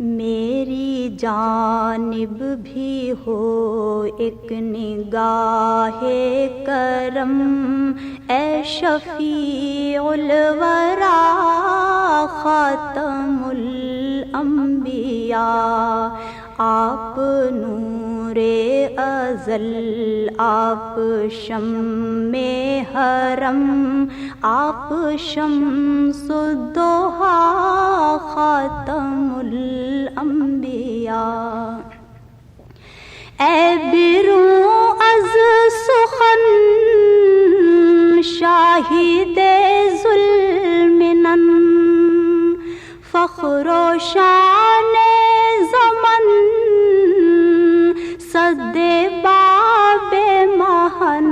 میری جانب بھی ہو ایک نگاہ کرم۔ اے شفیع الورا خاتم الانبیاء آپ نور ازل آپ شم حرم آپ شم الدوحا خاتم الانبیاء۔ اے بروں صد باب مہن،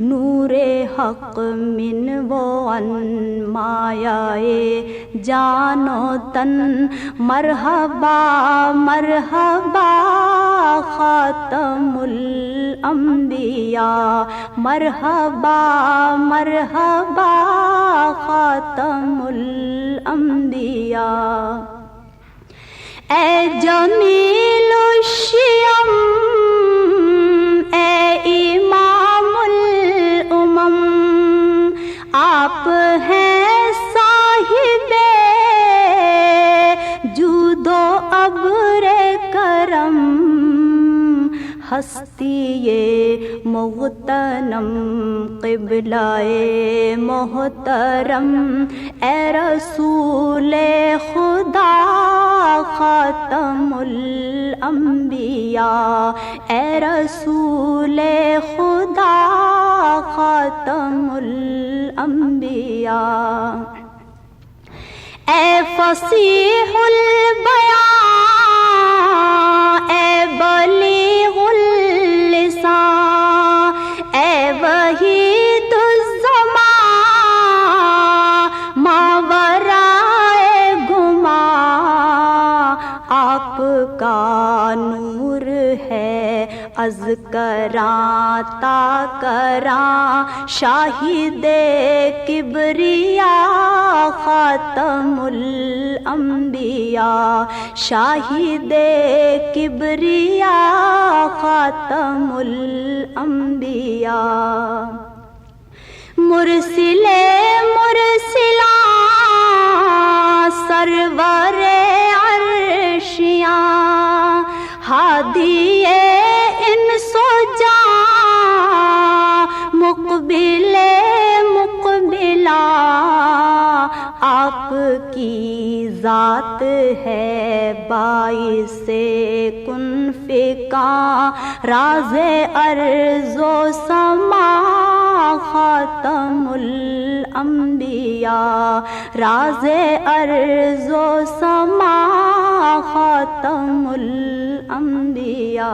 نور حق من و ان مایا جان و تن، مرحبا مرحبا خاتم الانبیاء، مرحبا مرحبا خاتم الانبیاء۔ اے جمیل آپ ہیں صاحب جود و ابر کرم، ہستی مغتنم، قبلائے محترم، اے رسول خدا خاتم الانبیاء، اے رسول خدا خاتم الانبیاء۔ اے فصیح البیان، اے بلیغ اللسان اے وحید الزمان ماورائے گما آپ کا نور ہے از کراں تا کراں شاہد کبریا خاتم الانبیاء شاہد کبریا خاتم الانبیاء۔ مرسل مرسلا ذات ہے باعث کن فکاں راز ارض و سما خاتم الانبیاء راز ارض و سما خاتم الانبیاء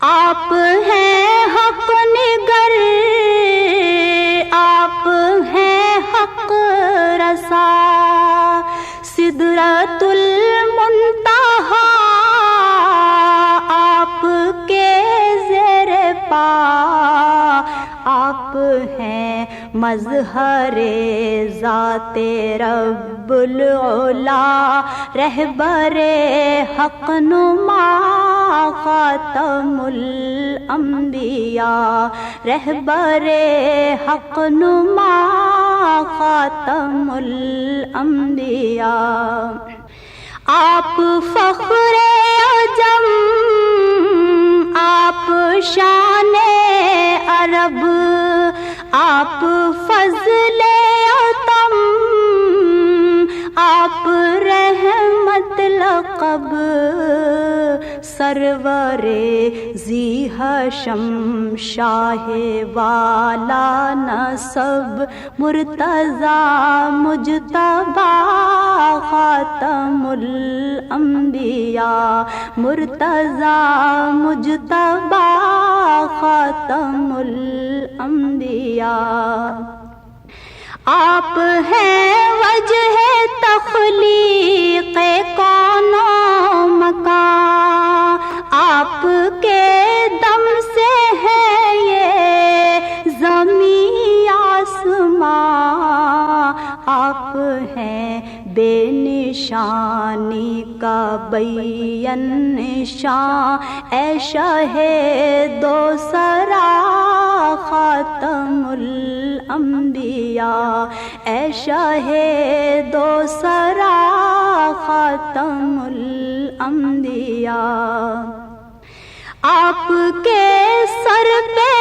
آپ ہیں حق نگر مظہر ذات رب العلا رہبر حق نما خاتم الانبیاء، رہبر حق نما خاتم الانبیاء۔ آپ فخر عجم، آپ شان عرب سرور زی حشم شاہ والا نصب، مرتضی مجتبا خاتم الانبیاء، مرتضی مجتبا خاتم الانبیاء۔ آپ ہیں وجہ تخلیق کون نشانی کا بین نشان، اے شاہ دو سرا خاتم الانبیاء، اے شاہ دو سرا خاتم الانبیاء۔ آپ کے سر پہ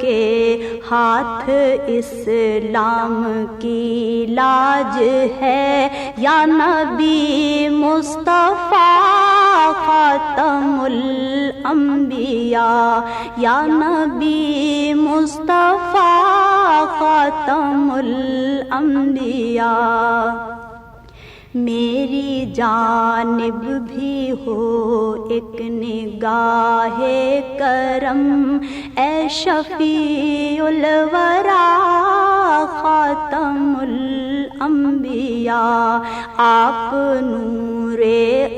کے ہاتھ اسلام کی لاج ہے۔ یا نبی مصطفیٰ خاتم الانبیاء۔ یا نبی مصطفیٰ خاتم الانبیاء۔ میری جانب بھی ہو ایک نگاہ کرم، اے شفیع الورا، خاتم الانبیاء، آپ نور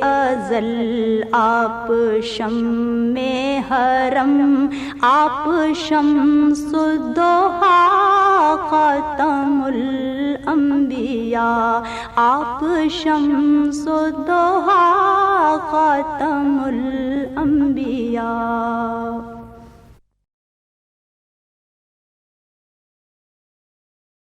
ازل، آپ شم حرم، آپ شمس الدوحا خاتم الانبیاء آپ شمس الدوحا خاتم الانبیاء